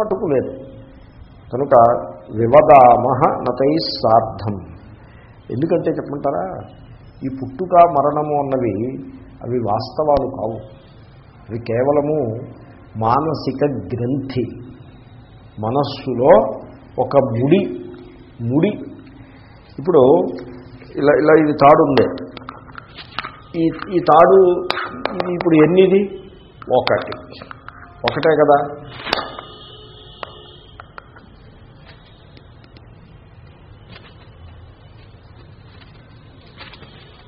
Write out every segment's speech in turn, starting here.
పట్టుకులేదు కనుక వివదామహ నతై సార్థం. ఎందుకంటే చెప్పమంటారా? ఈ పుట్టుక మరణము అన్నవి అవి వాస్తవాలు కావు. అవి కేవలము మానసిక గ్రంథి. మనస్సులో ఒక ముడి ముడి. ఇప్పుడు ఇలా ఇలా ఇది తాడు ఉంది. ఈ ఈ తాడు ఇప్పుడు ఎన్నిది? ఒకటి. ఒకటే కదా?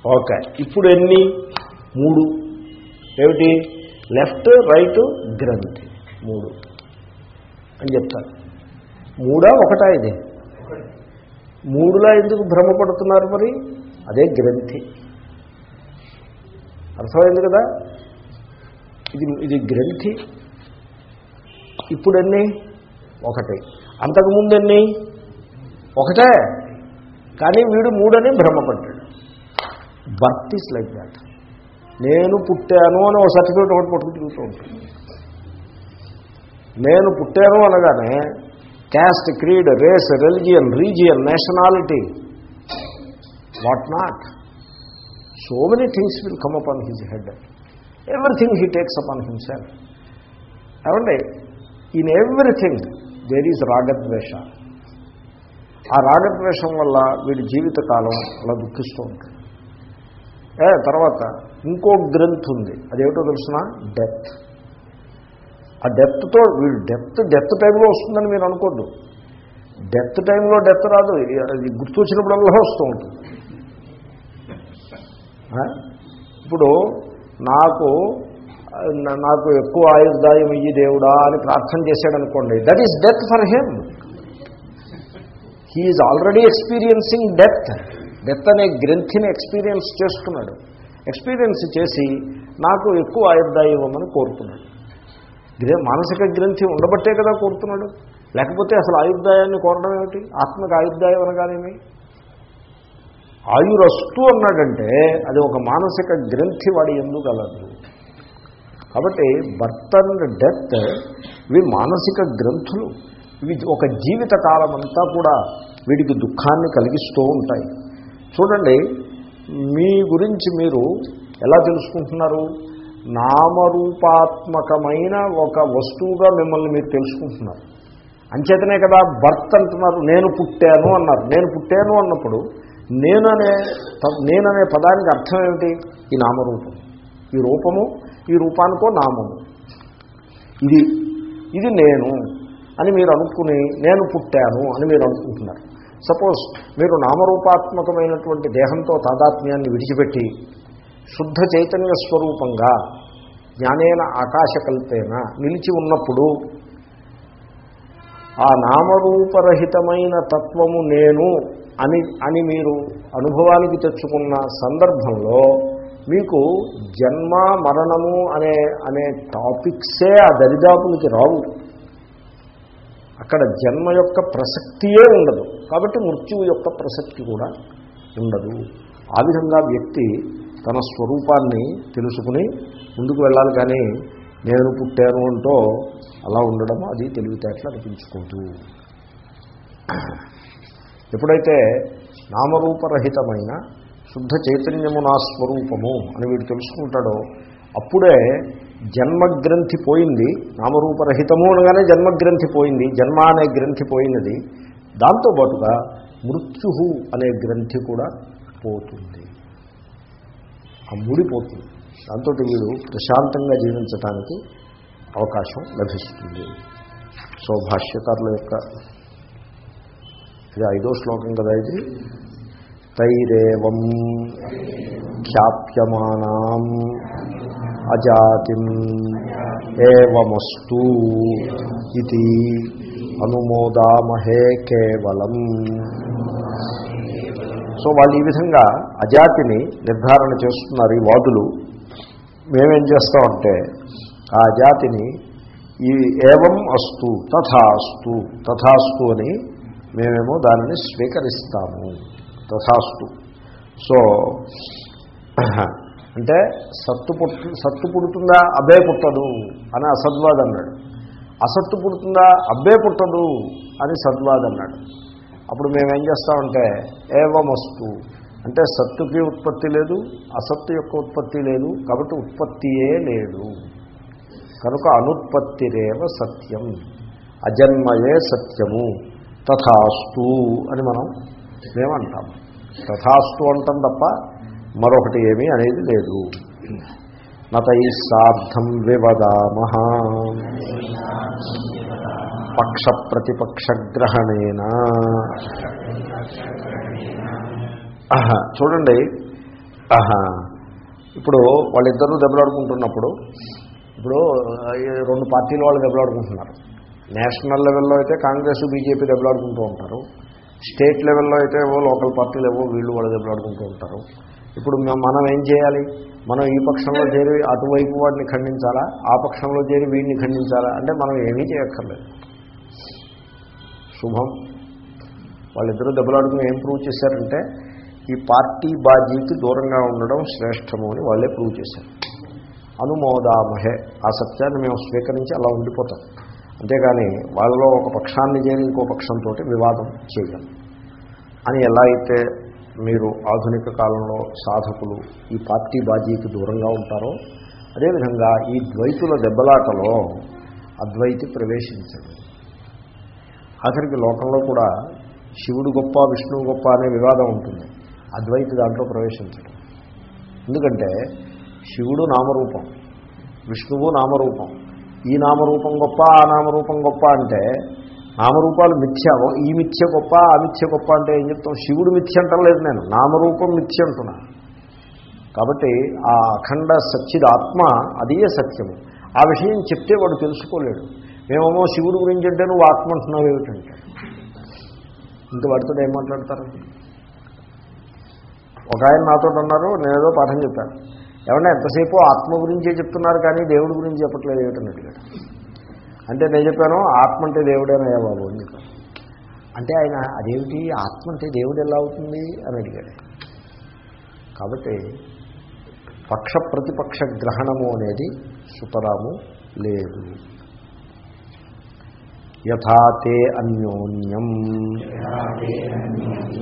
ఓకే. ఇప్పుడు ఎన్ని? మూడు. ఏమిటి? లెఫ్ట్ రైట్ గ్రంథి. మూడు. అని చెప్తారు. మూడా ఒకటా ఇది? మూడులా ఎందుకు భ్రమపడుతున్నారు మరి? అదే గ్రంథి. అర్థమైంది కదా? ఇది ఇది గ్రంథి. ఇప్పుడు ఎన్ని? ఒకటి. అంతకుముందు ఎన్ని? ఒకటే. కానీ వీడు మూడని భ్రమపడ్డాడు. Birth is like that. నేను పుట్టాను అని ఒక సర్టిఫికేట్ ఒకటి పట్టుకు తిరుగుతూ నేను పుట్టాను అనగానే caste creed race religion region nationality. What not? So many things will come up on his head. Everything he takes up on himself. ఏమండి? In everything there is రాగద్వేష. ఆ రాగద్వేషం వల్ల వీడి జీవితకాలం అలా దుఃఖిస్తూ ఉంటుంది. తర్వాత ఇంకో గ్రంథ్ ఉంది. అదేమిటో తెలుసిన? డెత్ ఆ డెప్త్తో వీడు డెత్ డెత్ టైంలో వస్తుందని మీరు అనుకోద్దు. డెత్ టైంలో డెత్ రాదు. అది గుర్తొచ్చినప్పుడల్లా వస్తూ ఉంటుంది. ఇప్పుడు నాకు నాకు ఎక్కువ ఆయుర్దాయం ఇయ్యి దేవుడా అని ప్రార్థన చేశాడు అనుకోండి that is death for him he is already experiencing death death అనే గ్రంథిని ఎక్స్పీరియన్స్ చేస్తున్నాడు ఎక్స్పీరియన్స్ చేసి నాకు ఎక్కువ ఆయుర్దాయం ఇవ్వమని కోరుతున్నాడు. మానసిక గ్రంథి ఉండబట్టే కదా కోరుతున్నాడు. లేకపోతే అసలు ఆయుర్దాయాన్ని కోరడం ఏమిటి? ఆత్మకు ఆయుర్దాయం అనగానేమి ఆయురస్తు అన్నాడంటే అది ఒక మానసిక గ్రంథి వాడి ఎందుకలదు కాబట్టి బర్త్ అండ్ డెత్ ఇవి మానసిక గ్రంథులు. ఇవి ఒక జీవిత కాలం అంతా కూడా వీడికి దుఃఖాన్ని కలిగిస్తూ ఉంటాయి. చూడండి మీ గురించి మీరు ఎలా తెలుసుకుంటున్నారు? నామరూపాత్మకమైన ఒక వస్తువుగా మిమ్మల్ని మీరు తెలుసుకుంటున్నారు. అంచేతనే కదా భర్త్ అంటున్నారు నేను పుట్టాను అన్నారు. నేను పుట్టాను అన్నప్పుడు నేననే ప- నేననే పదానికి అర్థం ఏమిటి? ఈ నామరూపం. ఈ రూపము ఈ రూపానికో నామము. ఇది ఇది నేను అని మీరు అనుకుని నేను పుట్టాను అని మీరు అనుకుంటున్నారు. సపోజ్ మీరు నామరూపాత్మకమైనటువంటి దేహంతో తాదాత్మ్యాన్ని విడిచిపెట్టి శుద్ధ చైతన్య స్వరూపంగా జ్ఞానేన ఆకాశకల్పేన నిలిచి ఉన్నప్పుడు ఆ నామరూపరహితమైన తత్వము నేను అని అని మీరు అనుభవానికి తెచ్చుకున్న సందర్భంలో మీకు జన్మ మరణము అనే అనే టాపిక్సే ఆ దరిదాపులకి రావు. అక్కడ జన్మ యొక్క ప్రసక్తియే ఉండదు. కాబట్టి మృత్యువు యొక్క ప్రసక్తి కూడా ఉండదు. ఆ విధంగా వ్యక్తి తన స్వరూపాన్ని తెలుసుకుని ముందుకు వెళ్ళాలి కానీ నేను పుట్టాను అంటూ అలా ఉండడం అది తెలివితేటలు అనిపించుకోదు. ఎప్పుడైతే నామరూపరహితమైన శుద్ధ చైతన్యము నా స్వరూపము అని వీడు తెలుసుకుంటాడో అప్పుడే జన్మగ్రంథి పోయింది నామరూపరహితము అనగానే జన్మగ్రంథి పోయింది జన్మ అనే గ్రంథి పోయినది. దాంతోపాటుగా మృత్యు అనే గ్రంథి కూడా పోతుంది. ఆ ముడిపోతుంది దాంతో వీడు ప్రశాంతంగా జీవించటానికి అవకాశం లభిస్తుంది. సో భాష్యకారుల యొక్క ఇది ఐదో శ్లోకం కదా ఇది? తైరేవం ఖ్యాప్యమానా అజాతిం ఏవమస్తు ఇది అనుమోదామహే కేవలం సో వాళ్ళు ఈ విధంగా అజాతిని నిర్ధారణ చేస్తున్నారు ఈ వాదులు. మేమేం చేస్తామంటే ఆ అజాతిని ఈ ఏవం అస్తు తథాస్తు తథాస్తు అని మేమేమో దానిని స్వీకరిస్తాము. తథాస్తు సో అంటే సత్తు పుట్టు సత్తు పుడుతుందా అబ్బే పుట్టదు అని అసద్వాద్ అన్నాడు. అసత్తు పుడుతుందా అబ్బే పుట్టదు అని సద్వాద్ అన్నాడు. అప్పుడు మేమేం చేస్తామంటే ఏవమస్తు. అంటే సత్తుకి ఉత్పత్తి లేదు అసత్తు యొక్క ఉత్పత్తి లేదు కాబట్టి ఉత్పత్తియే లేదు. కనుక అనుత్పత్తిరేవ సత్యం అజన్మయే సత్యము తథాస్తు అని మనం మేమంటాం. తథాస్తు అంటాం తప్ప మరొకటి ఏమీ అనేది లేదు. నతై సార్థం వివదామహ. పక్ష ప్రతిపక్షగ్రహణేన ఆహా, చూడండి. ఇప్పుడు వాళ్ళిద్దరూ దెబ్బలాడుకుంటున్నప్పుడు ఇప్పుడు రెండు పార్టీల వాళ్ళు దెబ్బలాడుకుంటున్నారు. నేషనల్ లెవెల్లో అయితే కాంగ్రెస్ బీజేపీ దెబ్బలాడుకుంటూ ఉంటారు. స్టేట్ లెవెల్లో అయితే ఏవో లోకల్ పార్టీలు ఏవో వీళ్ళు వాళ్ళు దెబ్బలాడుకుంటూ ఉంటారు. ఇప్పుడు మనం ఏం చేయాలి? మనం ఈ పక్షంలో చేరి అటువైపు వాడిని ఖండించాలా? ఆ పక్షంలో చేరి వీడిని ఖండించాలా? అంటే మనం ఏమీ చేయక్కర్లేదు. శుభం. వాళ్ళిద్దరూ దెబ్బలాడుకుని ఏం ప్రూవ్ చేశారంటే ఈ పార్టీ బాధ్యతకి దూరంగా ఉండడం శ్రేష్టము అని వాళ్ళే ప్రూవ్ చేశారు. అనుమోదామహే. ఆ సత్యాన్ని మేము స్వీకరించి అలా ఉండిపోతాం. అంతేకాని వాళ్ళలో ఒక పక్షాన్ని చేరి ఇంకో పక్షంతో వివాదం చేయడం. అని ఎలా అయితే మీరు ఆధునిక కాలంలో సాధకులు ఈ పార్టీ బాధ్యతకి దూరంగా ఉంటారో అదేవిధంగా ఈ ద్వైతుల దెబ్బలాటలో అద్వైతి ప్రవేశించడు. ఆఖరికి లోకంలో కూడా శివుడు గొప్ప విష్ణువు గొప్ప అనే వివాదం ఉంటుంది. అద్వైతి దాంట్లో ప్రవేశించడం. ఎందుకంటే శివుడు నామరూపం విష్ణువు నామరూపం. ఈ నామరూపం గొప్ప ఆ నామరూపం గొప్ప అంటే నామరూపాలు మిథ్య ఈ మిథ్య గొప్ప ఆ మిథ్య గొప్ప అంటే ఏం చెప్తాం? శివుడు మిథ్య అంటలేదు నేను నామరూపం మిథ్య అంటున్నా. కాబట్టి ఆ అఖండ సచ్చిద ఆత్మ అదే సత్యము. ఆ విషయం చెప్తే వాడు తెలుసుకోలేడు. మేమేమో శివుడు గురించి అంటే నువ్వు ఆత్మ అంటున్నావు ఏమిటంటే. ఇంకా వాడితో ఏం మాట్లాడతారు? ఒక ఆయన నాతో అన్నారు నేనేదో పాఠం చెప్పాను. ఏమన్నా ఎంతసేపు ఆత్మ గురించే చెప్తున్నారు కానీ దేవుడి గురించి చెప్పట్లేదు ఏమిటని అడిగాడు అంటే నేను చెప్పాను ఆత్మ అంటే దేవుడేనయ్యా బాబు అని చెప్పాను. అంటే ఆయన అదేమిటి ఆత్మ అంటే దేవుడు ఎలా అవుతుంది అని అడిగాడు. కాబట్టి పక్ష ప్రతిపక్ష గ్రహణము అనేది సుతరాము లేదు. యథాతే అన్యోన్యం.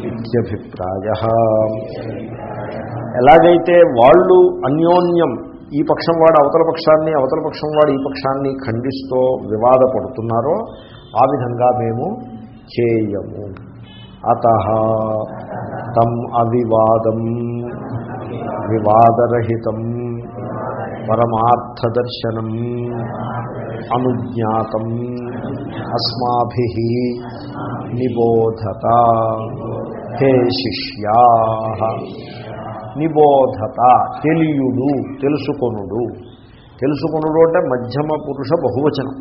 ఇత్యభిప్రాయ. ఎలాగైతే వాళ్ళు అన్యోన్యం ఈ పక్షం వాడు అవతల పక్షాన్ని అవతల పక్షం వాడు ఈ పక్షాన్ని ఖండిస్తూ వివాదపడుతున్నారో ఆ విధంగా మేము చేయము. అత తం అవివాదం వివాదరహితం పరమార్థదర్శనం అనుజ్ఞాతం అస్మాభి నిబోధత. హే శిష్యా నిబోధత తెలియుడు తెలుసుకొనుడు. తెలుసుకొనుడు అంటే మధ్యమ పురుష బహువచనం.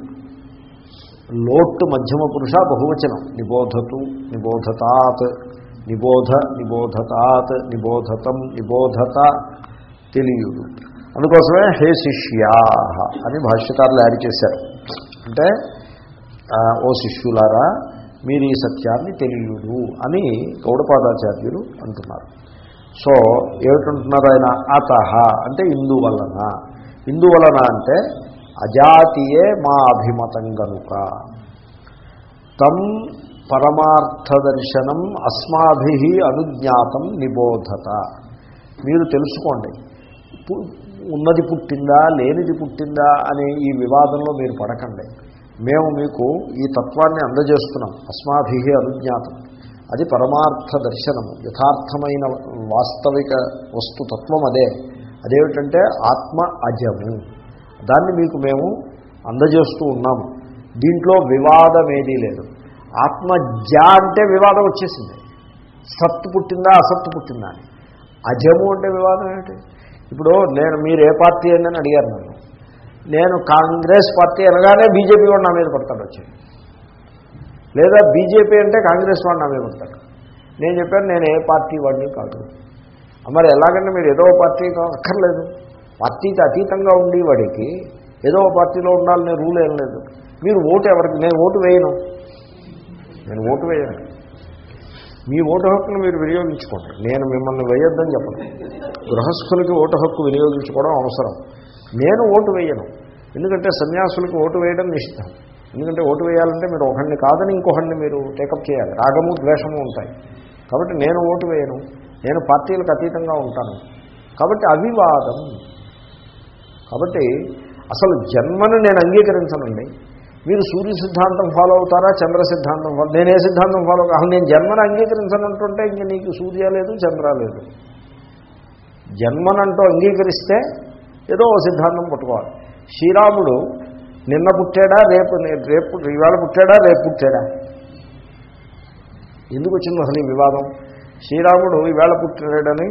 లోట్టు మధ్యమ పురుష బహువచనం. నిబోధతు నిబోధతాత్ నిబోధ నిబోధతాత్ నిబోధతం నిబోధత తెలియుడు. అందుకోసమే హే శిష్యా అని భాష్యకారులు యాడ్ చేశారు. అంటే ఓ శిష్యులారా మీరు ఈ సత్యాన్ని తెలియుడు అని గౌడపాదాచార్యులు అంటున్నారు. సో ఏమిటంటున్నారు ఆయన? అత అంటే ఇందువలన. ఇందువలన అంటే అజాతీయే మా అభిమతం గనుక తం పరమార్థదర్శనం అస్మాభి అనుజ్ఞాతం నిబోధత. మీరు తెలుసుకోండి. ఉన్నది పుట్టిందా లేనిది పుట్టిందా అనే ఈ వివాదంలో మీరు పడకండి. మేము మీకు ఈ తత్వాన్ని అందజేస్తున్నాం. అస్మాభి అనుజ్ఞాతం. అది పరమార్థ దర్శనము యథార్థమైన వాస్తవిక వస్తుతత్వం అదే అదేమిటంటే ఆత్మ అజము. దాన్ని మీకు మేము అందజేస్తూ ఉన్నాము దీంట్లో వివాదం ఏదీ లేదు. ఆత్మ జ అంటే వివాదం వచ్చేసింది. సత్తు పుట్టిందా అసత్తు పుట్టిందా అని. అజము అంటే వివాదం ఏమిటి? ఇప్పుడు నేను మీరు ఏ పార్టీ అని అడిగారు నన్ను. నేను కాంగ్రెస్ పార్టీ అనగానే బీజేపీ కూడా నా మీద పడతాడు వచ్చి. లేదా బీజేపీ అంటే కాంగ్రెస్ వాడిని నా నేను చెప్పాను నేను ఏ పార్టీ వాడిని కాదు. మరి ఎలాగంటే మీరు ఏదో ఒక పార్టీ అక్కర్లేదు. పార్టీకి అతీతంగా ఉండేవాడికి ఏదో పార్టీలో ఉండాలనే రూల్ ఏం లేదు. మీరు ఓటు ఎవరికి? నేను ఓటు వేయను. నేను ఓటు వేయను. మీ ఓటు హక్కును మీరు వినియోగించుకోండి. నేను మిమ్మల్ని వేయొద్దని చెప్పను. గృహస్థులకి ఓటు హక్కు వినియోగించుకోవడం అవసరం. నేను ఓటు వేయను. ఎందుకంటే సన్యాసులకు ఓటు వేయడం నిషిద్ధం. ఎందుకంటే ఓటు వేయాలంటే మీరు ఒకడిని కాదని ఇంకొకరిని మీరు టేకప్ చేయాలి. రాగము ద్వేషము ఉంటాయి. కాబట్టి నేను ఓటు వేయను. నేను పార్టీలకు అతీతంగా ఉంటాను. కాబట్టి అవివాదం. కాబట్టి అసలు జన్మను నేను అంగీకరించనండి. మీరు సూర్య సిద్ధాంతం ఫాలో అవుతారా చంద్ర సిద్ధాంతం ఫాలో నేనే సిద్ధాంతం ఫాలో అసలు నేను జన్మను అంగీకరించనంటుంటే ఇంక నీకు సూర్య లేదు చంద్ర లేదు. జన్మనంటూ అంగీకరిస్తే ఏదో ఓ సిద్ధాంతం పట్టుకోవాలి. శ్రీరాముడు నిన్న పుట్టాడా రేపు రేపు ఇవాళ పుట్టాడా రేపు పుట్టాడా? ఎందుకు వచ్చింది అసలు ఈ వివాదం? శ్రీరాముడు ఈవేళ పుట్టాడని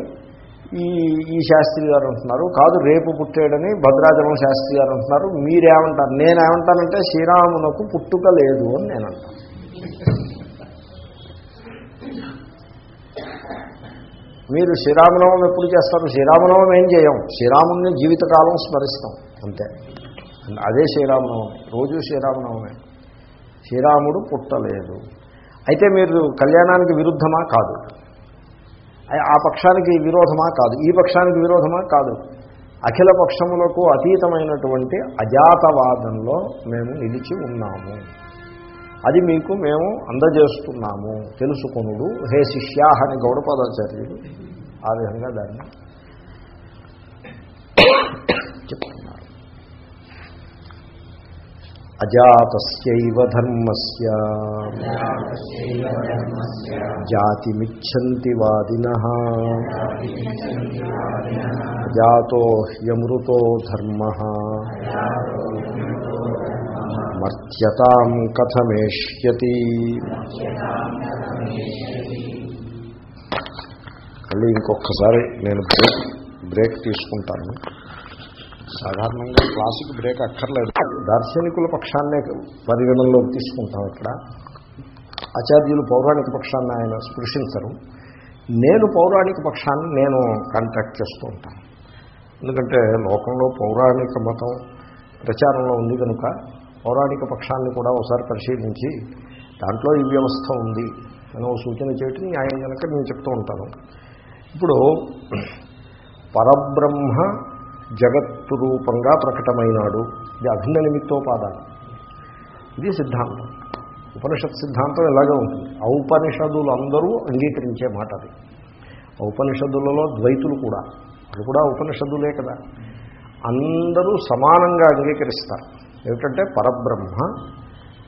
ఈ ఈ శాస్త్రి గారు అంటున్నారు. కాదు రేపు పుట్టాడని భద్రాచలం శాస్త్రి గారు అంటున్నారు. మీరేమంటారు? నేనేమంటానంటే శ్రీరామునకు పుట్టుక లేదు అని నేను అంటాను మీరు శ్రీరామనవం ఎప్పుడు చేస్తారు? శ్రీరామనవం ఏం చేయం? శ్రీరాముని జీవితకాలం స్మరిస్తాం అంతే. అదే శ్రీరామనవమి. రోజు శ్రీరామనవమే. శ్రీరాముడు పుట్టలేదు. అయితే మీరు కళ్యాణానికి విరుద్ధమా? కాదు. ఆ పక్షానికి విరోధమా? కాదు. ఈ పక్షానికి విరోధమా? కాదు. అఖిల పక్షములకు అతీతమైనటువంటి అజాతవాదంలో మేము నిలిచి ఉన్నాము. అది మీకు మేము అందజేస్తున్నాము. తెలుసుకునుడు. హే శిష్యా అని గౌడపాదాచార్యుడు ఆ విధంగా దాన్ని చెప్తాను అజాతస్యైవ ధర్మస్య. జాతిమిచ్చంతి వాదిన. అజాతో హ్యమృతో ధర్మ. మర్త్యతాం కథమేష్యతి. మళ్ళీ ఇంకొకసారి నేను బ్రేక్ బ్రేక్ తీసుకుంటాను. సాధారణంగా క్లాసుకి బ్రేక్ అక్కర్లేదు. దార్శనికుల పక్షాన్నే పరిగణనలోకి తీసుకుంటాం ఇక్కడ. ఆచార్యులు పౌరాణిక పక్షాన్ని ఆయన స్పృశించరు. నేను పౌరాణిక పక్షాన్ని నేను కాంటాక్ట్ చేస్తూ ఉంటాను. ఎందుకంటే లోకంలో పౌరాణిక మతం ప్రచారంలో ఉంది కనుక పౌరాణిక పక్షాన్ని కూడా ఒకసారి పరిశీలించి దాంట్లో ఈ వ్యవస్థ ఉంది అని ఒక సూచన చేయటం న్యాయం కనుక నేను చెప్తూ ఉంటాను. ఇప్పుడు పరబ్రహ్మ జగత్తు రూపంగా ప్రకటమైనాడు. ఇది అభిన్న నిమిత్తోపాదానం. ఇది సిద్ధాంతం. ఉపనిషత్ సిద్ధాంతం ఇలాగే ఉంటుంది ఔపనిషదులు అందరూ అంగీకరించే మాట అది. ఔపనిషదులలో ద్వైతులు కూడా. అది కూడా ఉపనిషదులే కదా. అందరూ సమానంగా అంగీకరిస్తారు. ఏమిటంటే పరబ్రహ్మ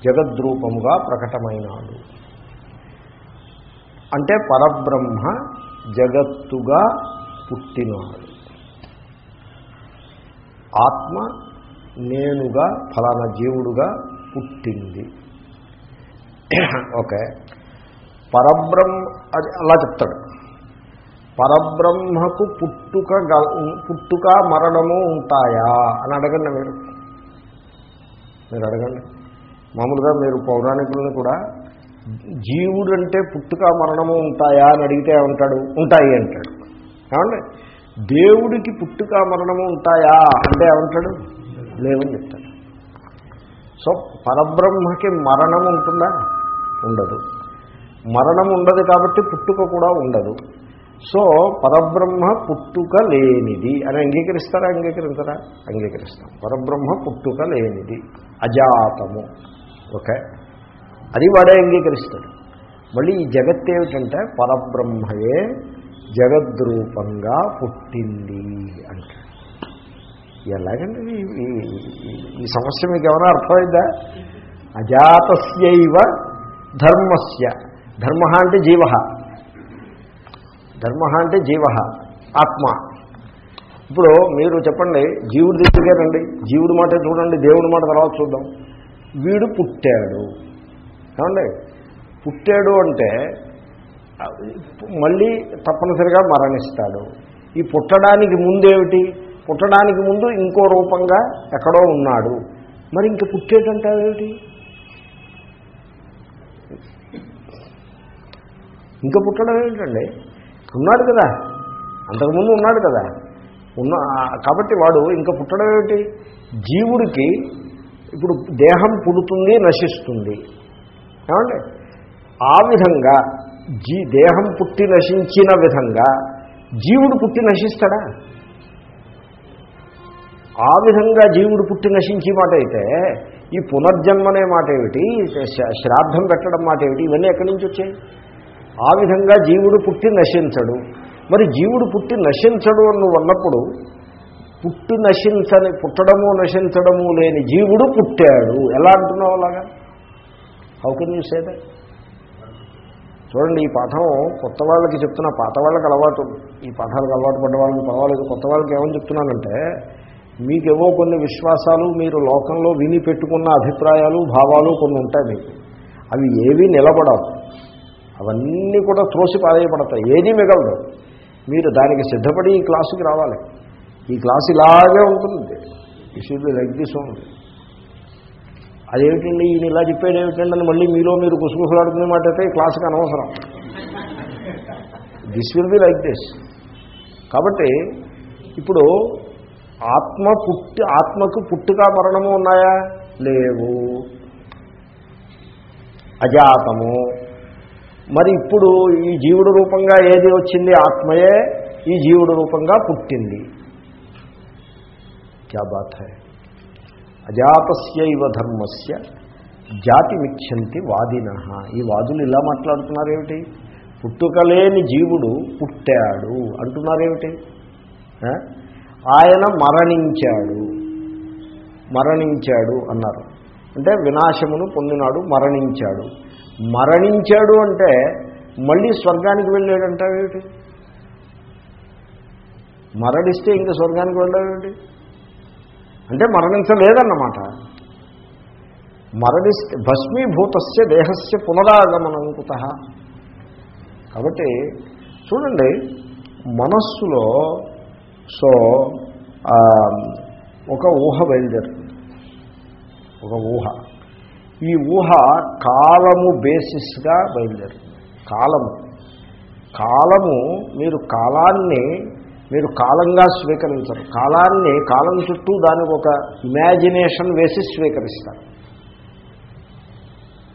జగద్రూపముగా ప్రకటమైనాడు. అంటే పరబ్రహ్మ జగత్తుగా పుట్టినాడు. ఆత్మ నేనుగా ఫలానా జీవుడుగా పుట్టింది. ఓకే. పరబ్రహ్మ అది అలా చెప్తాడు. పరబ్రహ్మకు పుట్టుక పుట్టుక మరణము ఉంటాయా అని అడగండి మీరు. మీరు అడగండి. మామూలుగా మీరు పౌరాణికులను కూడా జీవుడు అంటే పుట్టుక మరణము ఉంటాయా అని అడిగితే ఏమంటాడు? ఉంటాయి అంటాడు. ఏమండి? దేవుడికి పుట్టుక మరణము ఉంటాయా? అంటే ఏమంటాడు? లేవని చెప్తాడు. సో పరబ్రహ్మకి మరణం ఉంటుందా? ఉండదు. మరణం ఉండదు కాబట్టి పుట్టుక కూడా ఉండదు. సో పరబ్రహ్మ పుట్టుక లేనిది. అని అంగీకరిస్తారా? అంగీకరించరా? అంగీకరిస్తాం. పరబ్రహ్మ పుట్టుక లేనిది. అజాతము. ఓకే? అది వాడే అంగీకరిస్తాడు. మళ్ళీ ఈ జగత్ ఏమిటంటే పరబ్రహ్మయే జగద్రూపంగా పుట్టింది అంటాడు. ఎలాగండి ఈ సమస్య మీకు ఏమైనా అర్థమైందా? అజాతస్యైవ ధర్మస్య. ధర్మ అంటే జీవ. ధర్మ అంటే జీవ ఆత్మ. ఇప్పుడు మీరు చెప్పండి జీవుడి దగ్గరికే రండి. జీవుడి మాట చూడండి దేవుడి మాట తర్వాత చూద్దాం. వీడు పుట్టాడు. ఏమండి? పుట్టాడు అంటే మళ్ళీ తప్పనిసరిగా మరణిస్తాడు. ఈ పుట్టడానికి ముందేమిటి? పుట్టడానికి ముందు ఇంకో రూపంగా ఎక్కడో ఉన్నాడు. మరి ఇంక పుట్టేటంటావేమిటి? ఇంకా పుట్టడం ఏమిటండి ఉన్నాడు కదా. అంతకుముందు ఉన్నాడు కదా. ఉన్న కాబట్టి వాడు ఇంకా పుట్టడం ఏమిటి? జీవుడికి ఇప్పుడు దేహం పుడుతుంది నశిస్తుంది. ఏమండి? ఆ విధంగా జీ దేహం పుట్టి నశించిన విధంగా జీవుడు పుట్టి నశిస్తాడా? ఆ విధంగా జీవుడు పుట్టి నశించే మాట అయితే ఈ పునర్జన్మనే మాట ఏమిటి? శ్రాద్ధం పెట్టడం మాట ఏమిటి? ఇవన్నీ ఎక్కడి నుంచి వచ్చాయి? ఆ విధంగా జీవుడు పుట్టి నశించడు. మరి జీవుడు పుట్టి నశించడు అని నువ్వు అన్నప్పుడు పుట్టి నశించని పుట్టడము నశించడము లేని జీవుడు పుట్టాడు. ఎలా అంటున్నావు అలాగా? How can you say that చూడండి ఈ పాఠం కొత్త వాళ్ళకి చెప్తున్నా పాత వాళ్ళకి అలవాటు. ఈ పాఠాలకు అలవాటు పడ్డ వాళ్ళకి పర్వాలేదు. కొత్త వాళ్ళకి ఏమని చెప్తున్నానంటే మీకేవో కొన్ని విశ్వాసాలు మీరు లోకంలో విని పెట్టుకున్న అభిప్రాయాలు భావాలు కొన్ని ఉంటాయి మీకు. అవి ఏవి నిలబడవు. అవన్నీ కూడా త్రోసి పారేయబడతాయి. ఏది మిగలదు మీరు దానికి సిద్ధపడి ఈ క్లాసుకి రావాలి. ఈ క్లాస్ ఇలాగే ఉంటుంది. ఈ లైక్ దిస్ ఉంది అదేమిటండి ఈయన ఇలా చెప్పాడు ఏమిటండి అని మళ్ళీ మీలో మీరు గుసగుసలాడుకునే మాట అయితే ఈ క్లాస్కి అనవసరం. This will be like this కాబట్టి ఇప్పుడు ఆత్మ పుట్టి ఆత్మకు పుట్టుక మరణము ఉన్నాయా? లేవు. అజాతము. మరి ఇప్పుడు ఈ జీవుడు రూపంగా ఏది వచ్చింది? ఆత్మయే ఈ జీవుడు రూపంగా పుట్టింది. క్యా బాత్ హై? అజాతస్యైవ ధర్మస్య జాతి మిథ్యంతి వాదిన. ఈ వాదులు ఇలా మాట్లాడుతున్నారేమిటి? పుట్టుకలేని జీవుడు పుట్టాడు. అంటున్నారేమిటి? ఆయన మరణించాడు. మరణించాడు అన్నారు. అంటే వినాశమును పొందినాడు మరణించాడు. మరణించాడు అంటే మళ్ళీ స్వర్గానికి వెళ్ళాడంటావేమిటి? మరణిస్తే ఇంక స్వర్గానికి వెళ్ళాడేమిటి? అంటే మరణించలేదన్నమాట. మరణి భస్మీభూతస్య దేహస్య పునరాగమనం కుత కాబట్టి చూడండి మనస్సులో సో ఒక ఊహ బయలుదేరుతుంది. ఒక ఊహ. ఈ ఊహ కాలము బేసిస్గా బయలుదేరుతుంది. కాలము. కాలము మీరు కాలాన్ని మీరు కాలంగా స్వీకరించరు. కాలాన్ని కాలం చుట్టూ దానికి ఒక ఇమాజినేషన్ వేసి స్వీకరిస్తారు.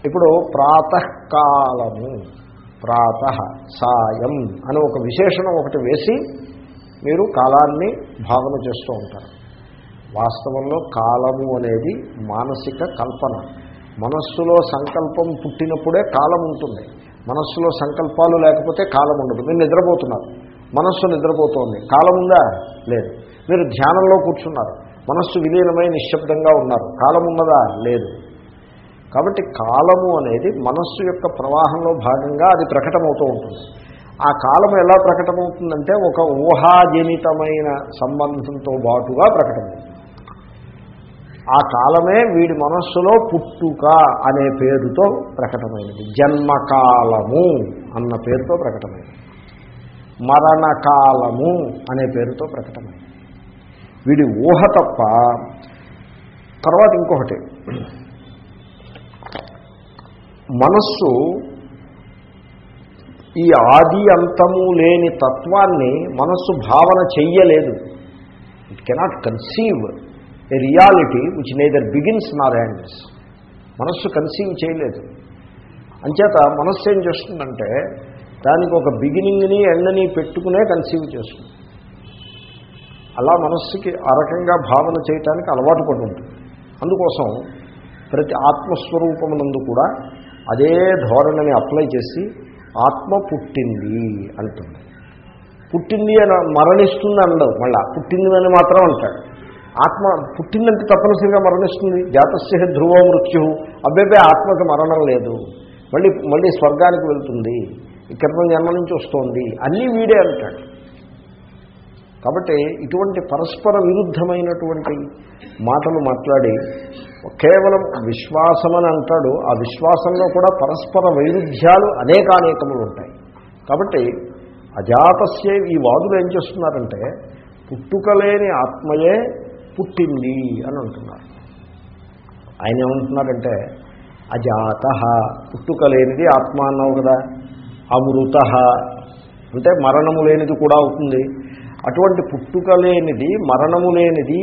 ఇప్పుడు ప్రాతకాలము ప్రాత సాయం అని ఒక విశేషణం ఒకటి వేసి మీరు కాలాన్ని భావన చేస్తూ ఉంటారు. వాస్తవంలో కాలము అనేది మానసిక కల్పన. మనస్సులో సంకల్పం పుట్టినప్పుడే కాలం ఉంటుంది. మనస్సులో సంకల్పాలు లేకపోతే కాలం ఉండదు. మీరు నిద్రపోతున్నారు. మనస్సు నిద్రపోతోంది. కాలం ఉందా? లేదు. మీరు ధ్యానంలో కూర్చున్నారు. మనస్సు విలీనమై నిశ్శబ్దంగా ఉన్నారు. కాలం ఉన్నదా? లేదు. కాబట్టి కాలము అనేది మనస్సు యొక్క ప్రవాహంలో భాగంగా అది ప్రకటమవుతూ ఉంటుంది. ఆ కాలం ఎలా ప్రకటమవుతుందంటే ఒక ఊహాజనితమైన సంబంధంతో బాటుగా ప్రకటమవుతుంది. ఆ కాలమే వీడి మనస్సులో పుట్టుక అనే పేరుతో ప్రకటమైనది. జన్మకాలము అన్న పేరుతో ప్రకటమైనది. మరణకాలము అనే పేరుతో ప్రకటమైంది. వీడి ఊహ తప్ప తర్వాత ఇంకొకటి. మనస్సు ఈ ఆది అంతము లేని తత్వాన్ని మనస్సు భావన చెయ్యలేదు. It cannot conceive a reality which neither begins nor ends మనస్సు కన్సీవ్ చేయలేదు. అంచేత మనస్సు ఏం చేస్తుందంటే దానికి ఒక బిగినింగ్ని ఎండ్ని పెట్టుకునే కన్సీవ్ చేస్తుంది అలా మనస్సుకి ఆ రకంగా భావన చేయటానికి అలవాటు పడి ఉంటుంది. అందుకోసం ప్రతి ఆత్మస్వరూపమునందు కూడా అదే ధోరణిని అప్లై చేసి ఆత్మ పుట్టింది అంటుంది. పుట్టింది అని మరణిస్తుంది అనడం మళ్ళా పుట్టింది అని మాత్రం అంటాడు. ఆత్మ పుట్టిందంటే తప్పనిసరిగా మరణిస్తుంది. జాతస్య ధ్రువ మృత్యు అబ్బాయి ఆత్మకి మరణం లేదు. మళ్ళీ మళ్ళీ స్వర్గానికి వెళ్తుంది. క్రితం జన్మ నుంచి వస్తోంది. అన్నీ వీడే అంటాడు. కాబట్టి ఇటువంటి పరస్పర విరుద్ధమైనటువంటి మాటలు మాట్లాడి కేవలం విశ్వాసమని అంటాడు. ఆ విశ్వాసంలో కూడా పరస్పర వైరుధ్యాలు అనేకానేకములు ఉంటాయి. కాబట్టి అజాతస్య ఈ వాదులు ఏం చేస్తున్నారంటే పుట్టుకలేని ఆత్మయే పుట్టింది అని అంటున్నారు. ఆయన ఏమంటున్నారంటే అజాత పుట్టుకలేనిది ఆత్మ అన్నావు కదా. అమృత. అంటే మరణము లేనిది కూడా అవుతుంది. అటువంటి పుట్టుక లేనిది మరణము లేనిది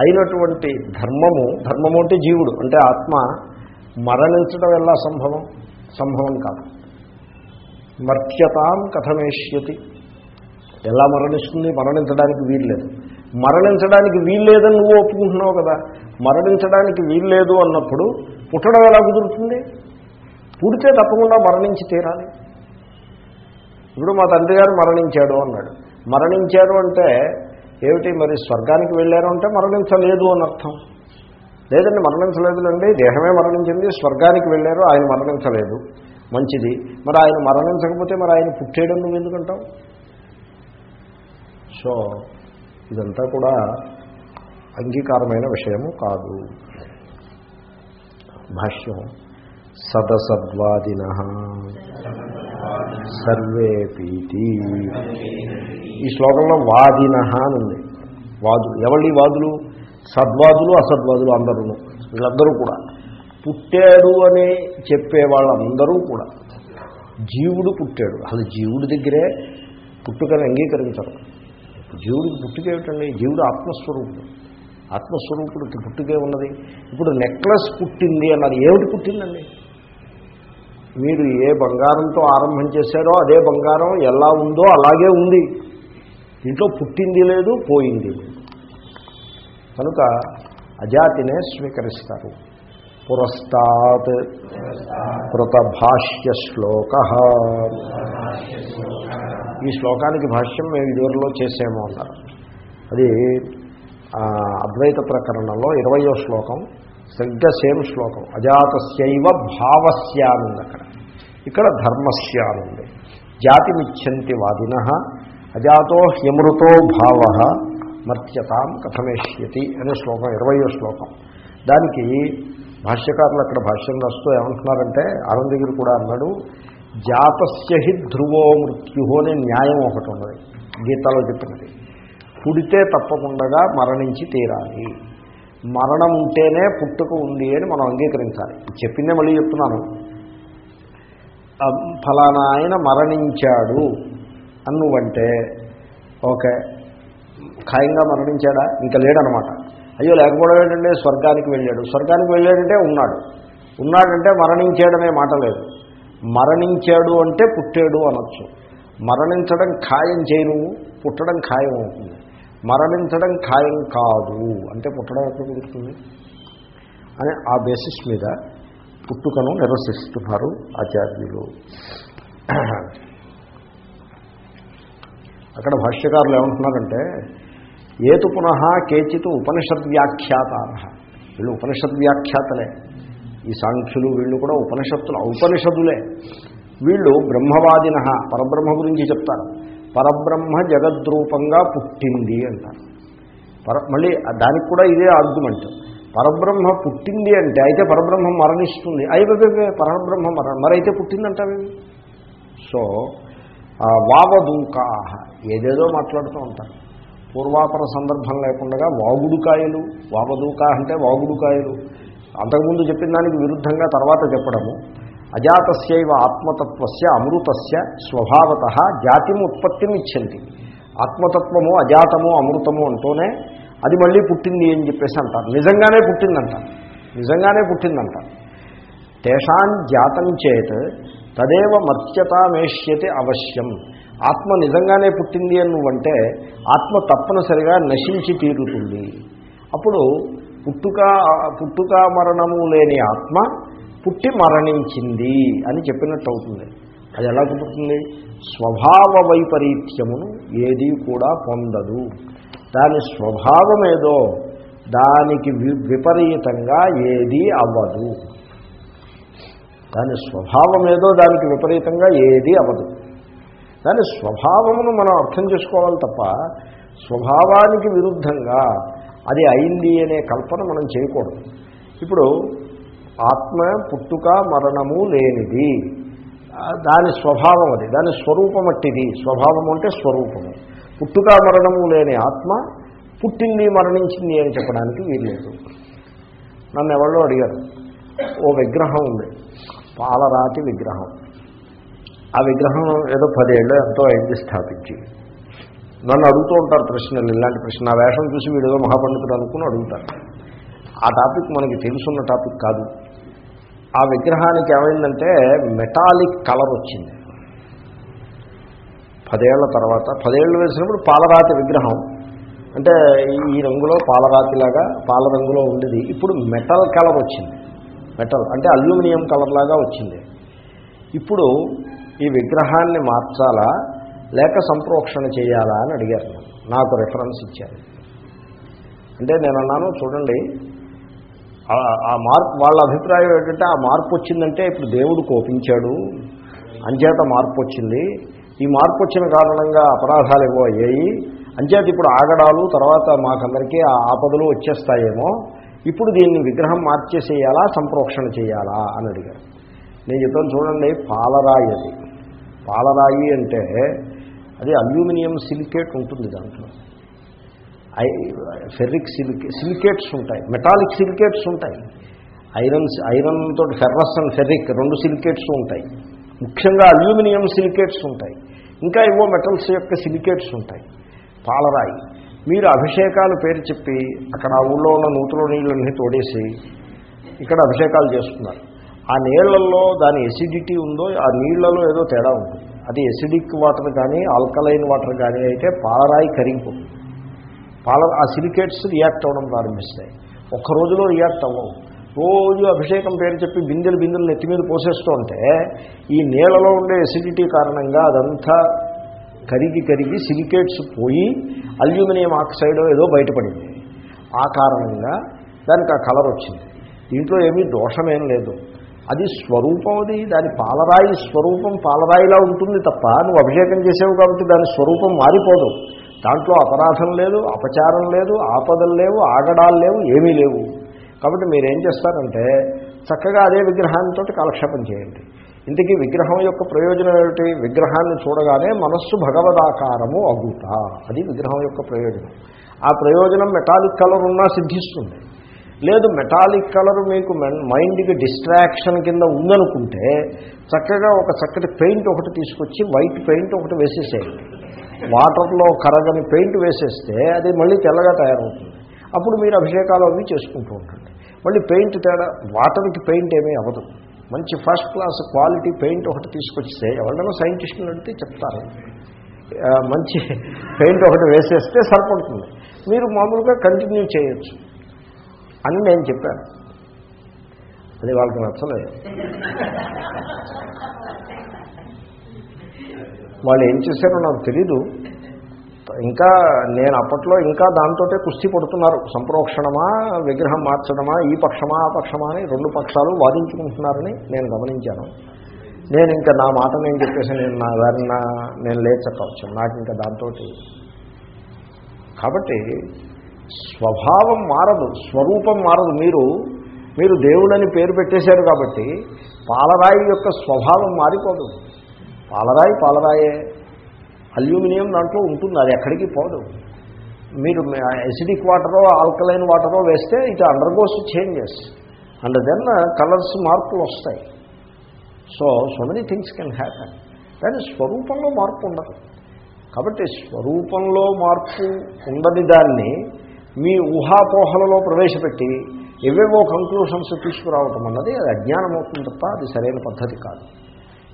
అయినటువంటి ధర్మము ధర్మము అంటే జీవుడు అంటే ఆత్మ మరణించడం ఎలా సంభవం? సంభవం కాదు. మర్త్యతాం కథమేష్యతి. ఎలా మరణిస్తుంది? మరణించడానికి వీల్లేదు మరణించడానికి వీల్లేదని నువ్వు ఒప్పుకుంటున్నావు కదా. మరణించడానికి వీల్లేదు అన్నప్పుడు పుట్టడం ఎలా కుదురుతుంది? పుడితే తప్పకుండా మరణించి తీరాలి. ఇప్పుడు మా తండ్రి గారు మరణించాడు అన్నాడు. మరణించాడు అంటే ఏమిటి? మరి స్వర్గానికి వెళ్ళారు అంటే మరణించలేదు అని అర్థం. లేదండి మరణించలేదులండి. దేహమే మరణించింది స్వర్గానికి వెళ్ళారు ఆయన మరణించలేదు. మంచిది. మరి ఆయన మరణించకపోతే మరి ఆయన పుట్టేయడం నువ్వు ఎందుకంటావు? సో ఇదంతా కూడా అంగీకారమైన విషయము కాదు. భాష్యం. సదసద్వాదిన. సర్వేపీతి. ఈ శ్లోకంలో వాదిన అని ఉంది. వాదులు ఎవరి వాదులు? సద్వాదులు అసద్వాదులు అందరూ వీళ్ళందరూ కూడా. పుట్టాడు అని చెప్పే వాళ్ళందరూ కూడా. జీవుడు పుట్టాడు. అసలు జీవుడి దగ్గరే పుట్టుకని అంగీకరించరు. జీవుడికి పుట్టుకేమిటండి జీవుడు ఆత్మస్వరూపుడు. ఆత్మస్వరూపుడికి పుట్టుకే ఉన్నది. ఇప్పుడు నెక్లెస్ పుట్టింది అన్నది ఏమిటి పుట్టిందండి? మీరు ఏ బంగారంతో ఆరంభం చేశారో అదే బంగారం ఎలా ఉందో అలాగే ఉంది. ఇంట్లో పుట్టింది లేదు పోయింది కనుక అజాతినే స్వీకరిస్తారు. పురస్తాత్ కృతభాష్య శ్లోక. ఈ శ్లోకానికి భాష్యం మేము ఇదివరలో చేసేమో అన్నారు. అది అద్వైత ప్రకరణంలో ఇరవయో శ్లోకం. సరిగ్గా సేమ్ శ్లోకం. అజాతస్యైవ భావస్యానుంది అక్కడ ఇక్కడ ధర్మస్యానుంది. జాతిమిచ్చంతి వాదిన అజాతో హ్యమృతో భావ మర్త్యతాం కథమేష్యతి అనే శ్లోకం ఇరవయో శ్లోకం. దానికి భాష్యకారులు అక్కడ భాష్యం రాస్తూ ఏమంటున్నారంటే ఆనందగిరి కూడా అన్నాడు జాతస్య హి ధ్రువో మృత్యు అనే న్యాయం ఒకటి ఉన్నది. గీతలో చెప్పినది. పుడితే తప్పకుండా మరణించి తీరాలి. మరణం ఉంటేనే పుట్టుక ఉంది అని మనం అంగీకరించాలి. చెప్పిందే మళ్ళీ చెప్తున్నాను. ఫలానా ఆయన మరణించాడు అన్నువంటే ఓకే ఖాయంగా మరణించాడా? ఇంకా లేడనమాట. అయ్యో లేకపోవడం ఏంటంటే స్వర్గానికి వెళ్ళాడు. స్వర్గానికి వెళ్ళాడంటే ఉన్నాడు. ఉన్నాడంటే మరణించాడనే మాట లేదు. మరణించాడు అంటే పుట్టాడు అనొచ్చు. మరణించడం ఖాయం చేయను పుట్టడం ఖాయం అవుతుంది. మరణించడం ఖాయం కాదు అంటే పుట్టడం ఎక్కడ కుదురుతుంది అని ఆ బేసిస్ మీద పుట్టుకను నిరసిస్తున్నారు ఆచార్యులు. అక్కడ భాష్యకారులు ఏమంటున్నారంటే ఏతు పునః కేచిత్ ఉపనిషద్ వ్యాఖ్యాతార వీళ్ళు ఉపనిషద్ వ్యాఖ్యాతలే ఈ సాంఖ్యులు వీళ్ళు కూడా ఉపనిషత్తులు ఔపనిషదులే. వీళ్ళు బ్రహ్మవాదిన పరబ్రహ్మ గురించి చెప్తారు. పరబ్రహ్మ జగద్రూపంగా పుట్టింది అంటారు. పర మళ్ళీ దానికి కూడా ఇదే ఆర్గ్యుమెంట్ పరబ్రహ్మ పుట్టింది అంటే అయితే పరబ్రహ్మ మరణిస్తుంది. అయిపోయి పరబ్రహ్మ మరణ మరైతే పుట్టిందంటావేమి సో ఆ ఏదేదో మాట్లాడుతూ ఉంటారు. పూర్వాపర సందర్భం లేకుండా వాగుడుకాయలు వావదూకా అంటే వాగుడుకాయలు. అంతకుముందు చెప్పిన దానికి విరుద్ధంగా తర్వాత చెప్పడము. అజాతస్యవ ఆత్మతత్వస్య అమృతస్య స్వభావత జాతిం ఉత్పత్తిని ఇచ్చింది ఆత్మతత్వము అజాతము అమృతము అంటూనే అది మళ్ళీ పుట్టింది అని చెప్పేసి అంటారు. నిజంగానే పుట్టిందంటారు నిజంగానే పుట్టిందంట. తేషాం జాతం చేత్ తదేవ మత్యతామేష్యతి అవశ్యం. ఆత్మ నిజంగానే పుట్టింది అని నువ్వంటే ఆత్మ తప్పనిసరిగా నశించి తీరుతుంది. అప్పుడు పుట్టుక పుట్టుక మరణము లేని ఆత్మ పుట్టి మరణించింది అని చెప్పినట్టు అవుతుంది అది ఎలా కుదురుతుంది స్వభావ వైపరీత్యమును ఏది కూడా పొందదు. దాని స్వభావం ఏదో దానికి వి- విపరీతంగా ఏదీ అవ్వదు. దాని స్వభావం ఏదో దానికి విపరీతంగా ఏదీ అవ్వదు. దాని స్వభావమును మనం అర్థం చేసుకోవాలి తప్ప స్వభావానికి విరుద్ధంగా అది అయింది అనే కల్పన మనం చేయకూడదు. ఇప్పుడు ఆత్మ పుట్టుక మరణము లేనిది. దాని స్వభావం అది. దాని స్వరూపం అట్టిది. స్వభావం అంటే స్వరూపము. పుట్టుక మరణము లేని ఆత్మ పుట్టింది మరణించింది అని చెప్పడానికి వీల్లేదు. నన్ను ఎవరో అడిగారు. ఓ విగ్రహం ఉంది. పాలరాతి విగ్రహం. ఆ విగ్రహం ఏదో పదేళ్ళు ఎంతో అయింది స్థాపించి. నన్ను అడుగుతూ ఉంటారు ప్రశ్నలు. ఇలాంటి ప్రశ్న. నా వేషం చూసి వీడేదో మహాపండితుడు అనుకుని అడుగుతారు. ఆ టాపిక్ మనకి తెలుసున్న టాపిక్ కాదు. ఆ విగ్రహానికి ఏమైందంటే మెటాలిక్ కలర్ వచ్చింది. పదేళ్ళ తర్వాత పదేళ్ళు వేసినప్పుడు పాలరాతి విగ్రహం. అంటే ఈ రంగులో పాలరాతిలాగా పాల రంగులో ఉండేది. ఇప్పుడు మెటల్ కలర్ వచ్చింది. మెటల్ అంటే అల్యూమినియం కలర్ లాగా వచ్చింది. ఇప్పుడు ఈ విగ్రహాన్ని మార్చాలా లేక సంప్రోక్షణ చేయాలా అని అడిగారు నాకు రిఫరెన్స్ ఇచ్చారు. అంటే నేను అన్నాను చూడండి ఆ- మార్పు వాళ్ళ అభిప్రాయం ఏంటంటే ఆ మార్పు వచ్చిందంటే ఇప్పుడు దేవుడు కోపించాడు. అంచేత మార్పు వచ్చింది. ఈ మార్పు వచ్చిన కారణంగా అపరాధాలు ఏవో అయ్యాయి. అంచేత ఇప్పుడు ఆగడాలు తర్వాత మాకందరికీ ఆ ఆపదలు వచ్చేస్తాయేమో. ఇప్పుడు దీన్ని విగ్రహం మార్చేసేయాలా సంప్రోక్షణ చేయాలా అని అడిగారు. నేను చెప్పాను చూడండి పాలరాయి అది. పాలరాయి అంటే అది అల్యూమినియం సిలికేట్ ఉంటుంది దాంట్లో. ఫెర్రిక్ సిలికే సిలికేట్స్ ఉంటాయి. మెటాలిక్ సిలికేట్స్ ఉంటాయి. ఐరన్ ఐరన్ తోటి ఫెర్రస్ అండ్ ఫెర్రిక్ రెండు సిలికేట్స్ ఉంటాయి. ముఖ్యంగా అల్యూమినియం సిలికేట్స్ ఉంటాయి. ఇంకా ఏవో మెటల్స్ యొక్క సిలికేట్స్ ఉంటాయి. పాలరాయి. మీరు అభిషేకాలు పేరు చెప్పి అక్కడ ఆ ఊళ్ళో ఉన్న నూతులో నీళ్ళన్నీ తోడేసి ఇక్కడ అభిషేకాలు చేస్తున్నారు. ఆ నీళ్ళలో దాని ఎసిడిటీ ఉందో ఆ నీళ్ళలో ఏదో తేడా ఉంటుంది. అది ఎసిడిక్ వాటర్ కానీ ఆల్కలైన్ వాటర్ కానీ అయితే పాలరాయి కరిగిపోతుంది పాల ఆ సిలికేట్స్ రియాక్ట్ అవ్వడం ప్రారంభిస్తాయి. ఒక్క రోజులో రియాక్ట్ అవ్వవు. రోజు అభిషేకం పేరు చెప్పి బిందెలు బిందెలు నెత్తి మీద పోసేస్తూ ఉంటే ఈ నీళ్ళలో ఉండే ఎసిడిటీ కారణంగా అదంతా కరిగి కరిగి సిలికేట్స్ పోయి అల్యూమినియం ఆక్సైడ్ ఏదో బయటపడింది. ఆ కారణంగా దానికి ఆ కలర్ వచ్చింది. దీంట్లో ఏమీ దోషమేం లేదు. అది స్వరూపం అది. దాని పాలరాయి స్వరూపం పాలరాయిలా ఉంటుంది తప్ప నువ్వు అభిషేకం చేసావు కాబట్టి దాని స్వరూపం మారిపోదు. దాంట్లో అపరాధం లేదు అపచారం లేదు ఆపదలు లేవు ఆగడాలు లేవు ఏమీ లేవు. కాబట్టి మీరేం చేస్తారంటే చక్కగా అదే విగ్రహాంతో కాలక్షేపం చేయండి. ఇంతకీ విగ్రహం యొక్క ప్రయోజనం ఏమిటి? విగ్రహాన్ని చూడగానే మనస్సు భగవదాకారము అగుట. అది విగ్రహం యొక్క ప్రయోజనం. ఆ ప్రయోజనం మెటాలిక్ కలర్ ఉన్నా సిద్ధిస్తుంది. లేదు మెటాలిక్ కలర్ మీకు మెన్- మైండ్కి డిస్ట్రాక్షన్ కింద ఉందనుకుంటే చక్కగా ఒక చక్కటి పెయింట్ ఒకటి తీసుకొచ్చి వైట్ పెయింట్ ఒకటి వేసేసేయండి. వాటర్లో కరగని పెయింట్ వేసేస్తే అది మళ్ళీ తెల్లగా తయారవుతుంది. అప్పుడు మీరు అభిషేకాలు అవి చేసుకుంటూ ఉంటుంది మళ్ళీ పెయింట్ తేడా వాటర్కి పెయింట్ ఏమీ అవ్వదు. మంచి ఫస్ట్ క్లాస్ క్వాలిటీ పెయింట్ ఒకటి తీసుకొస్తే ఎవరైనా సైంటిస్టులు అడిగితే చెప్తారు. మంచి పెయింట్ ఒకటి వేసేస్తే సరిపడుతుంది. మీరు మామూలుగా కంటిన్యూ చేయొచ్చు. అని నేను చెప్పాను. అది వాళ్ళకి నచ్చలేదు. వాళ్ళు ఏం చేశారో నాకు తెలీదు. ఇంకా నేను అప్పట్లో ఇంకా దాంతో కుస్తీ పడుతున్నారు. సంప్రోక్షణమా విగ్రహం మార్చడమా ఈ పక్షమా ఆ పక్షమా అని రెండు పక్షాలు వాదించుకుంటున్నారని నేను గమనించాను. నేను ఇంకా నా మాట నేను చెప్పేసి నేను నా దారిని నేను లేచకవచ్చు నాకు ఇంకా దాంతో కాబట్టి స్వభావం మారదు స్వరూపం మారదు. మీరు మీరు దేవుడని పేరు పెట్టేశారు కాబట్టి పాలరాయి యొక్క స్వభావం మారిపోదు. పాలరాయి పాలరాయే. అల్యూమినియం దాంట్లో ఉంటుంది అది ఎక్కడికి పోదు. మీరు ఎసిడిక్ వాటరో ఆల్కలైన్ వాటరో వేస్తే it undergoes changes and then colours మార్పులు వస్తాయి. So so many things can happen కానీ స్వరూపంలో మార్పు ఉండదు. కాబట్టి స్వరూపంలో మార్పు ఉండని దాన్ని మీ ఊహాపోహలలో ప్రవేశపెట్టి ఎవేవో కంక్లూషన్స్ తీసుకురావటం అన్నది అది అజ్ఞానం అవుతుంది తప్ప అది సరైన పద్ధతి కాదు.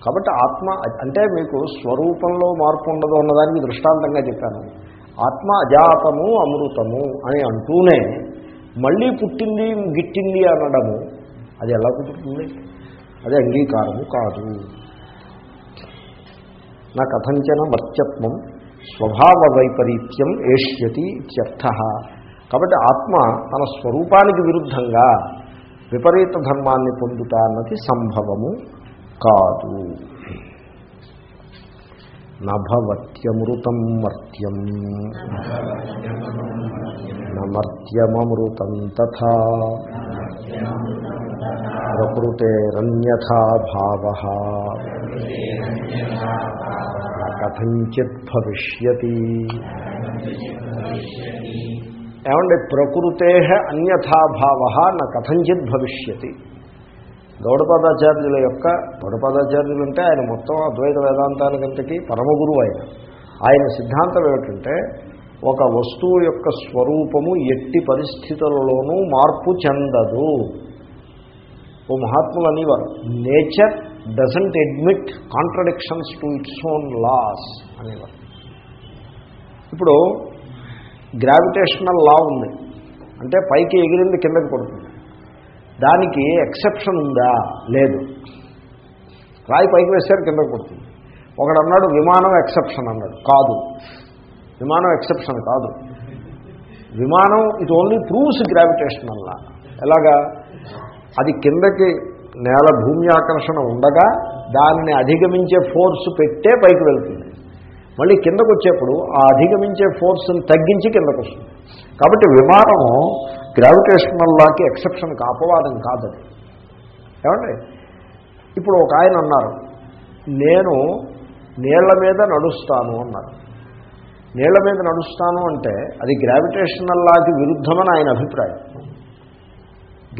కాబట్టి ఆత్మ అంటే మీకు స్వరూపంలో మార్పు ఉండదు అన్నదానికి దృష్టాంతంగా చెప్పాను. ఆత్మ అజాతము అమృతము అని అంటూనే మళ్ళీ పుట్టింది గిట్టింది అనడము అది ఎలా కుదురుతుంది? అది అంగీకారము కాదు. నా కథంచన మత్యత్వం స్వభావ వైపరీత్యం ఏష్యతి ఇత్యర్థ. కాబట్టి ఆత్మ తన స్వరూపానికి విరుద్ధంగా విపరీత ధర్మాన్ని పొందుతా అన్నది సంభవము. కాదు నభవత్యమృతం మర్త్యం నమర్త్యమృతం తథా ప్రకృతేరన్యథా భావ కథంచిత్ భవిష్యతి ఏమండి ప్రకృతే అన్యథాభావ నా కథంచిత్ భవిష్యతి గౌడపాదాచార్యుల యొక్క గౌడపాదాచార్యులు అంటే ఆయన మొత్తం అద్వైత వేదాంతానికంతకీ పరమగురువు ఆయన. ఆయన సిద్ధాంతం ఏమిటంటే ఒక వస్తువు యొక్క స్వరూపము ఎట్టి పరిస్థితులలోనూ మార్పు చెందదు. ఓ మహాత్ములు అనేవారు nature doesn't admit contradictions to its own laws అనేవారు. ఇప్పుడు గ్రావిటేషనల్ లా ఉంది. అంటే పైకి ఎగిరింది కిందకి పడుతుంది. దానికి ఎక్సెప్షన్ ఉందా? లేదు. రాయి పైకి వేశారు కింద పడుతుంది ఒకడు అన్నాడు విమానం ఎక్సెప్షన్ అన్నాడు. కాదు. విమానం ఎక్సెప్షన్ కాదు. విమానం ఇట్ ఓన్లీ ప్రూవ్స్ గ్రావిటేషన్ అలా ఎలాగా? అది కిందకి నేల భూమి ఆకర్షణ ఉండగా దానిని అధిగమించే ఫోర్స్ పెట్టే పైకి వెళ్తుంది. మళ్ళీ కిందకు వచ్చేప్పుడు ఆ అధిగమించే ఫోర్స్ని తగ్గించి కిందకు వస్తుంది కాబట్టి విమానం గ్రావిటేషనల్ లాకి ఎక్సెప్షన్ అపవాదం కాదది ఏమండి? ఇప్పుడు ఒక ఆయన అన్నారు నేను నీళ్ళ మీద నడుస్తాను అన్నారు. నీళ్ళ మీద నడుస్తాను అంటే అది గ్రావిటేషనల్ లాకి విరుద్ధమని ఆయన అభిప్రాయం.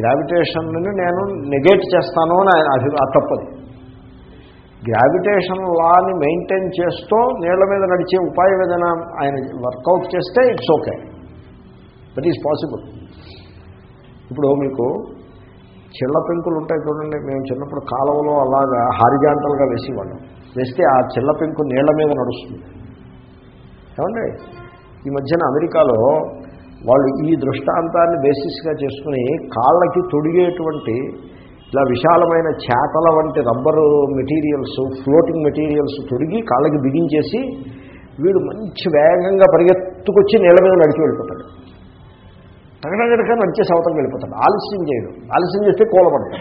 గ్రావిటేషన్ని నేను నెగేట్ చేస్తాను అని ఆయన అభి తప్పది. గ్రావిటేషన్ లాని మెయింటైన్ చేస్తూ నీళ్ళ మీద నడిచే ఉపాయం ఏదైనా ఆయన వర్కౌట్ చేస్తే it's okay. That is possible ఇప్పుడు మీకు చిల్ల పెంకులు ఉంటాయి చూడండి మేము చిన్నప్పుడు కాలువలో అలాగా హారిజాంటల్గా వేసేవాళ్ళం. వేస్తే ఆ చిల్ల పెంకు నీళ్ళ మీద నడుస్తుంది. ఏమండి? ఈ మధ్యన అమెరికాలో వాళ్ళు ఈ దృష్టాంతాన్ని బేసిస్గా చేసుకుని కాళ్ళకి తొడిగేటువంటి ఇలా విశాలమైన చేతల వంటి రబ్బరు మెటీరియల్స్ ఫ్లోటింగ్ మెటీరియల్స్ తొడిగి కాళ్ళకి బిగించేసి వీడు మంచి వేగంగా పరిగెత్తుకొచ్చి నీళ్ళ మీద నడిచి వెళ్ళిపోతాడు. తగడగడక నడిచేసి అవతలకి వెళ్ళిపోతాడు. ఆలస్యం చేయడు. ఆలస్యం చేస్తే కూలబడతాడు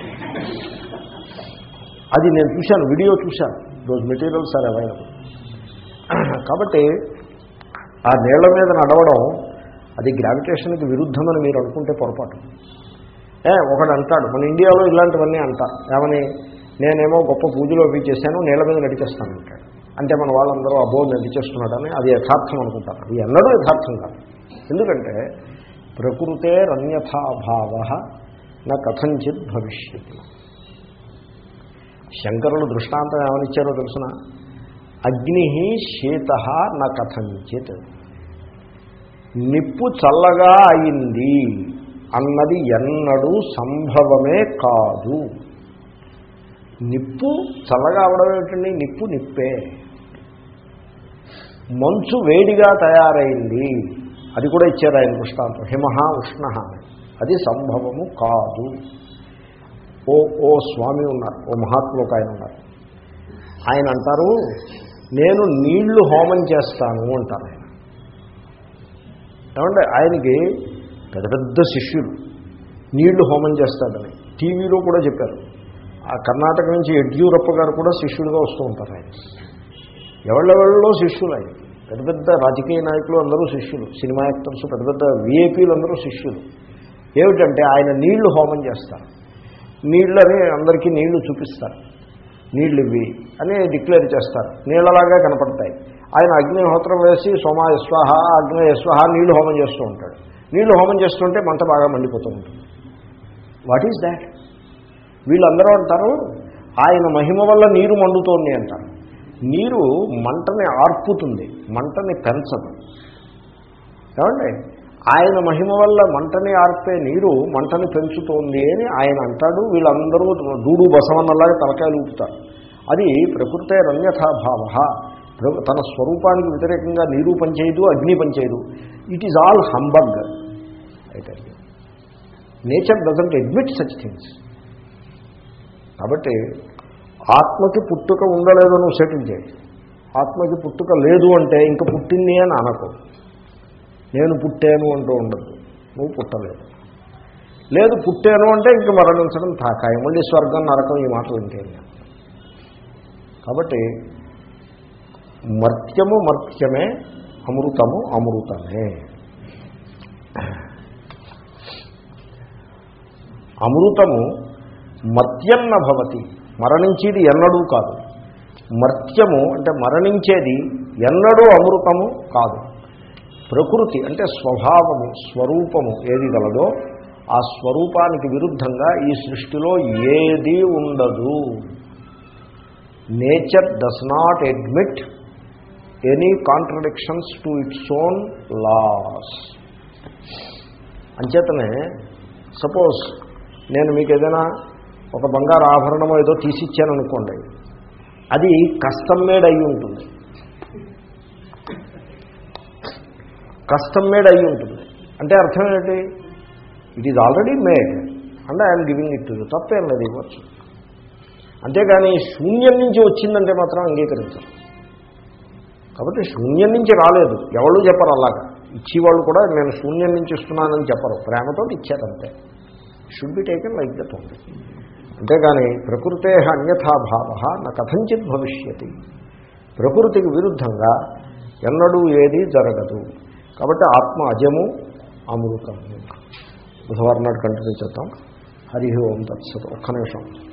అది నేను చూశాను వీడియో చూశాను. దోస్ మెటీరియల్స్ ఆర్ అవైలబుల్ కాబట్టి ఆ నీళ్ళ మీద నడవడం అది గ్రావిటేషన్కి విరుద్ధమని మీరు అనుకుంటే పొరపాటు. ఏ ఒకడు అంటాడు మన ఇండియాలో ఇలాంటివన్నీ అంటారు. ఏమని నేనేమో గొప్ప పూజలో అవి చేశాను మీద నడిచేస్తాను అంటాడు. అంటే మన వాళ్ళందరూ అబ్బో నడిచేస్తున్నాడని అది యథార్థం అనుకుంటారు. అది ఎన్నడూ యథార్థం కాదు. ఎందుకంటే ప్రకృతే రన్యథాభావ నా కథంచిత్ భవిష్యత్. శంకరులు దృష్టాంతం ఏమనిచ్చారో తెలుసిన? అగ్ని శీత నా కథంచిత్. నిప్పు చల్లగా అయింది. అన్నది ఎన్నడూ సంభవమే కాదు. నిప్పు చల్లగా అవడం ఏమిటండి? నిప్పు నిప్పే. మంచు వేడిగా తయారైంది. అది కూడా ఇచ్చారు ఆయన దృష్టాంతం. హిమహ ఉష్ణ అది సంభవము కాదు. ఓ ఓ స్వామి ఉన్నారు. ఓ మహాత్ములు ఒక ఆయన ఉన్నారు. ఆయన అంటారు నేను నీళ్ళు హోమం చేస్తాను అంటారు ఆయన. ఏమంటే ఆయనకి పెద్ద పెద్ద శిష్యులు నీళ్ళు హోమం చేస్తాడని టీవీలో కూడా చెప్పారు. ఆ కర్ణాటక నుంచి యడ్యూరప్ప గారు కూడా శిష్యులుగా వస్తూ ఉంటారు ఆయన. ఎవళ్ళెవళ్ళలో శిష్యులు ఆయన? పెద్ద పెద్ద రాజకీయ నాయకులు అందరూ శిష్యులు సినిమా యాక్టర్స్ పెద్ద పెద్ద విఐపీలు అందరూ శిష్యులు. ఏమిటంటే ఆయన నీళ్ళు హోమం చేస్తారు. నీళ్ళని అందరికీ నీళ్ళు చూపిస్తారు. నీళ్ళు ఇవి అని డిక్లేర్ చేస్తారు. నీళ్ళలాగా కనపడతాయి. ఆయన అగ్నిహోత్రం వేసి సోమాయస్వాహ యస్వాహ అగ్ని నీళ్ళు హోమం చేస్తూ ఉంటాడు. నీళ్ళు హోమం చేస్తుంటే మంట బాగా మండిపోతూ ఉంటుంది వాట్ ఈజ్ దాట్ వీళ్ళందరూ అంటారు ఆయన మహిమ వల్ల నీరు మండుతోంది అంటారు. నీరు మంటని ఆర్పుతుంది మంటని పెంచదు. ఏమండి? ఆయన మహిమ వల్ల మంటని ఆర్పే నీరు మంటని పెంచుతోంది అని ఆయన అంటాడు. వీళ్ళందరూ దూడు బసవన్నలాగా తలకాయలు ఊపుతారు. అది ప్రకృతే రన్యథాభావ తన స్వరూపానికి వ్యతిరేకంగా నీరు పనిచేయదు అగ్ని పనిచేయదు. ఇట్ ఈజ్ ఆల్ హంబగ్ అయితే nature doesn't admit such things కాబట్టి ఆత్మకి పుట్టుక ఉండలేదో నువ్వు సెటిల్ చేయి. ఆత్మకి పుట్టుక లేదు అంటే ఇంక పుట్టింది అని అనకు. నేను పుట్టాను అంటూ ఉండదు నువ్వు పుట్టలేదు. లేదు పుట్టాను అంటే ఇంక మరణించడం తాకాయ. మళ్ళీ స్వర్గం నరకం ఈ మాటలు ఇంకేం కాబట్టి మర్త్యము మర్త్యమే అమృతము అమృతమే. అమృతము మత్యన్న భవతి మరణించేది ఎన్నడూ కాదు. మర్త్యము అంటే మరణించేది ఎన్నడూ అమృతము కాదు. ప్రకృతి అంటే స్వభావము స్వరూపము ఏది గలదో ఆ స్వరూపానికి విరుద్ధంగా ఈ సృష్టిలో ఏది ఉండదు. Nature does not admit any contradictions to its own laws. అంచేతనే సపోజ్ నేను మీకు ఏదైనా ఒక బంగారు ఆభరణమో ఏదో తీసిచ్చాను అనుకోండి అది కస్టమ్ మేడ్ అయి ఉంటుంది. కస్టమ్ మేడ్ అయి ఉంటుంది. అంటే అర్థం ఏంటి? It is already made and I'm giving it to తప్పేం లేదు ఇవ్వచ్చు. అంతేగాని శూన్యం నుంచి వచ్చిందంటే మాత్రం అంగీకరించరు. కాబట్టి శూన్యం నుంచి రాలేదు. ఎవరు చెప్పరు అలాగా. ఇచ్చేవాళ్ళు కూడా నేను శూన్యం నుంచి ఇస్తున్నానని చెప్పరు. ప్రేమతో ఇచ్చారంతే should be taken like that ఉంది అంతేగాని ప్రకృతే అన్యథాభావ నా కథంచిత్ భవిష్యతి. ప్రకృతికి విరుద్ధంగా ఎన్నడూ ఏది జరగదు. కాబట్టి ఆత్మ అజము అమృతము. బుధవారం నాడు కంటిన్యూ చేద్దాం. హరి ఓం తత్సత్. ఒక్క నిమిషం.